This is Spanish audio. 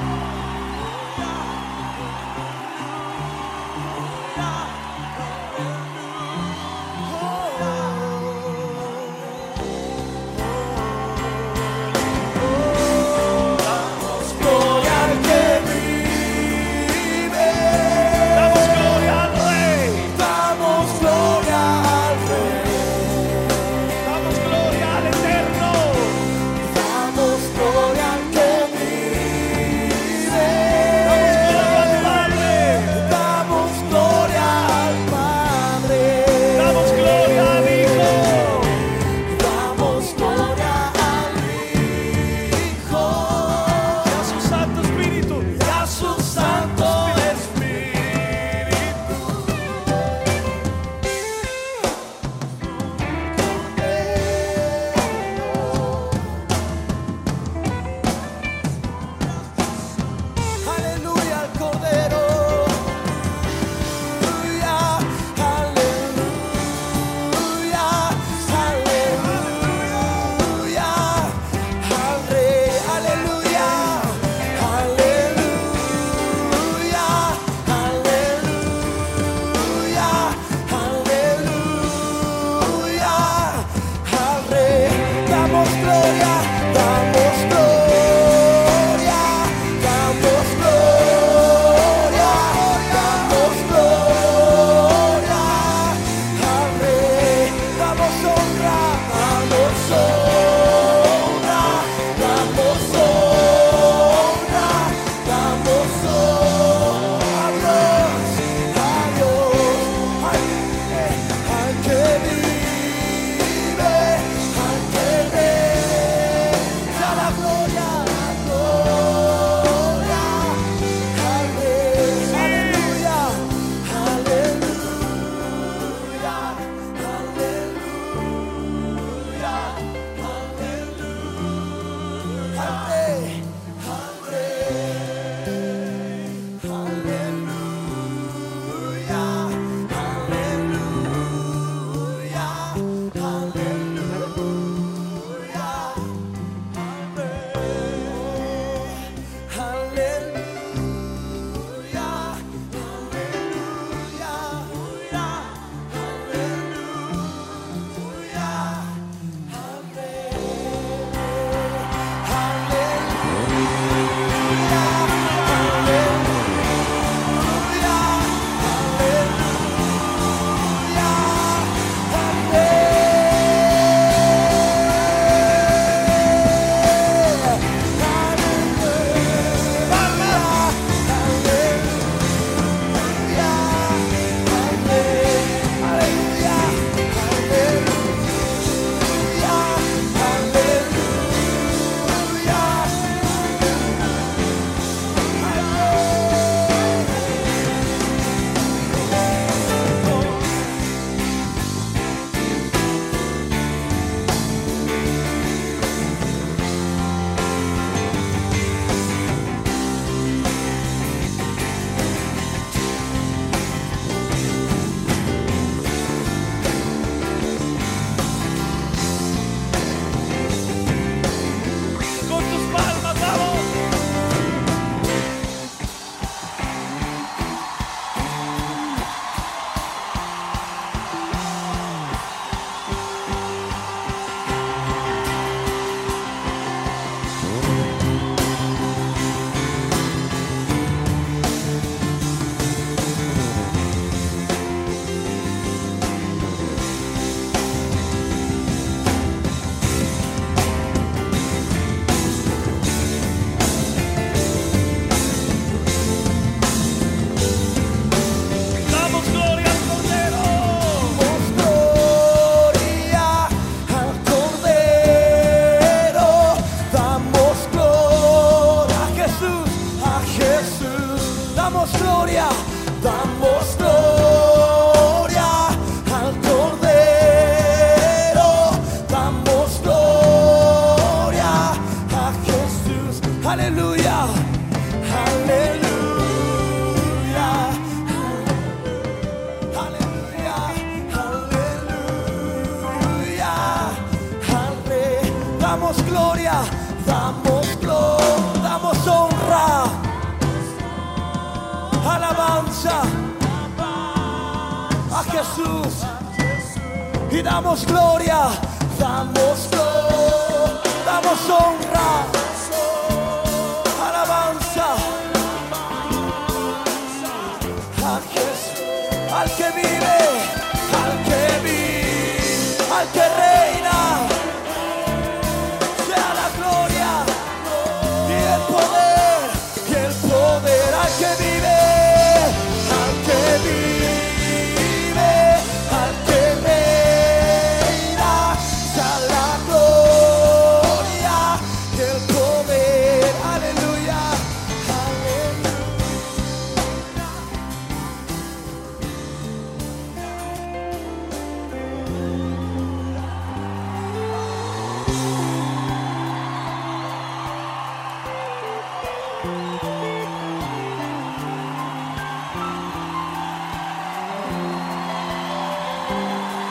Gloria Jesús. Y damos gloria, damos